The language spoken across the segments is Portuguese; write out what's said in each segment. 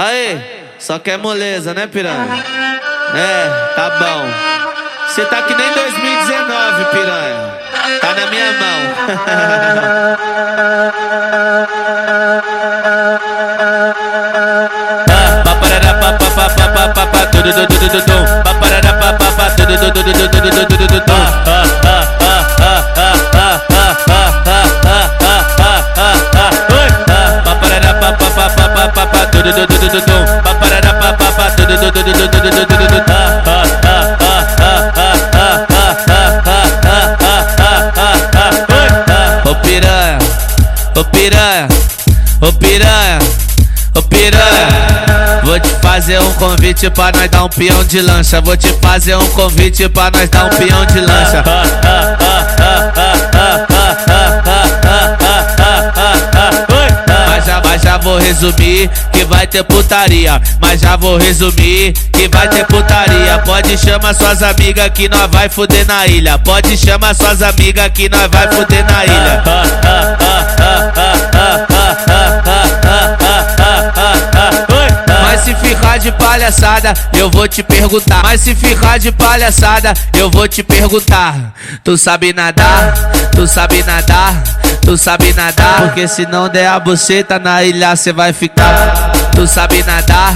Aí, só quer moleza, né, piranha? É, tá bom. Você tá que nem 2019, piranha. Tá na minha mão. Ô piranha, ô piranha, ô piranha, ô piranha. Vou te fazer um convite pra nós dar um peão de lancha. Vou te fazer um convite pra nós dar um peão de lancha. Resumir que vai ter putaria. Mas já vou resumir que vai ter putaria. Pode chamar suas amigas que nós vai fuder na ilha. Pode chamar suas amigas que nós vai fuder na ilha. Mas se ficar de palhaçada, eu vou te perguntar. Mas se ficar de palhaçada, eu vou te perguntar. Tu sabe nadar? Tu sabe nadar? Tu sabe nadar? Porque se não der a buceta na ilha, cê vai ficar. Tu sabe nadar?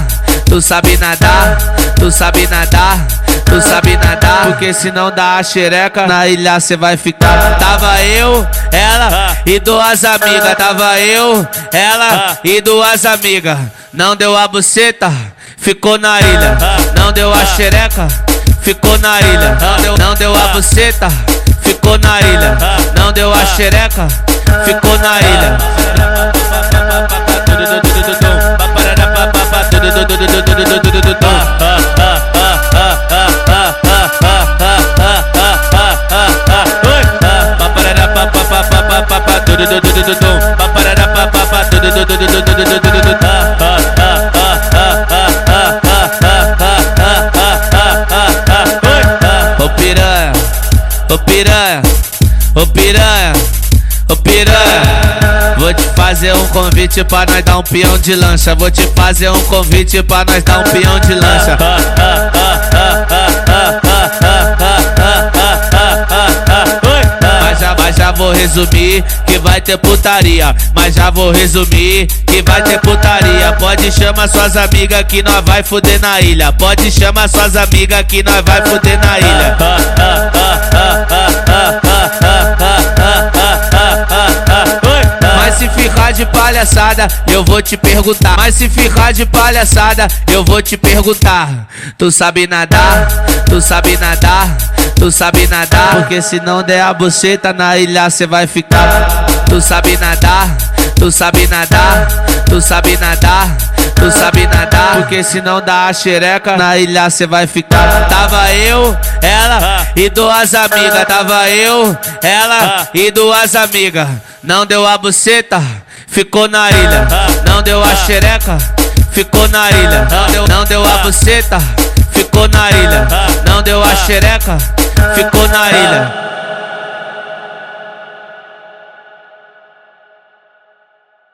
Tu sabe nadar? Tu sabe nadar? Tu sabe nadar? Porque se não dá a xereca na ilha, cê vai ficar. Tava eu, ela e duas amigas. Tava eu, ela e duas amigas. Não deu a buceta, ficou na ilha. Não deu a xereca, ficou na ilha. Não deu, não deu a buceta, ficou na ilha. Não deu a xereca, ficou na ilha. Ô piranha, ô piranha, ô piranha. Vou te fazer um convite pra nós dar um peão de lancha. Vou te fazer um convite pra nós dar um peão de lancha. Resumir que vai ter putaria. Mas já vou resumir que vai ter putaria. Pode chamar suas amigas que nós vai fuder na ilha. Pode chamar suas amigas que nós vai fuder na ilha. Mas se ficar de palhaçada, eu vou te perguntar. Mas se ficar de palhaçada, eu vou te perguntar. Tu sabe nadar? Tu sabe nadar? Tu sabe nadar? Porque se não der a buceta na ilha, cê vai ficar. Tu sabe nadar? Tu sabe nadar? Tu sabe nadar? Tu sabe nadar? Porque se não dá a xereca na ilha, cê vai ficar. Tava eu, ela e duas amigas. Tava eu, ela e duas amigas. Não deu a buceta, ficou na ilha. Não deu a xereca, ficou na ilha. Não deu, não deu a buceta, ficou na ilha. Não deu a xereca, ficou na ilha.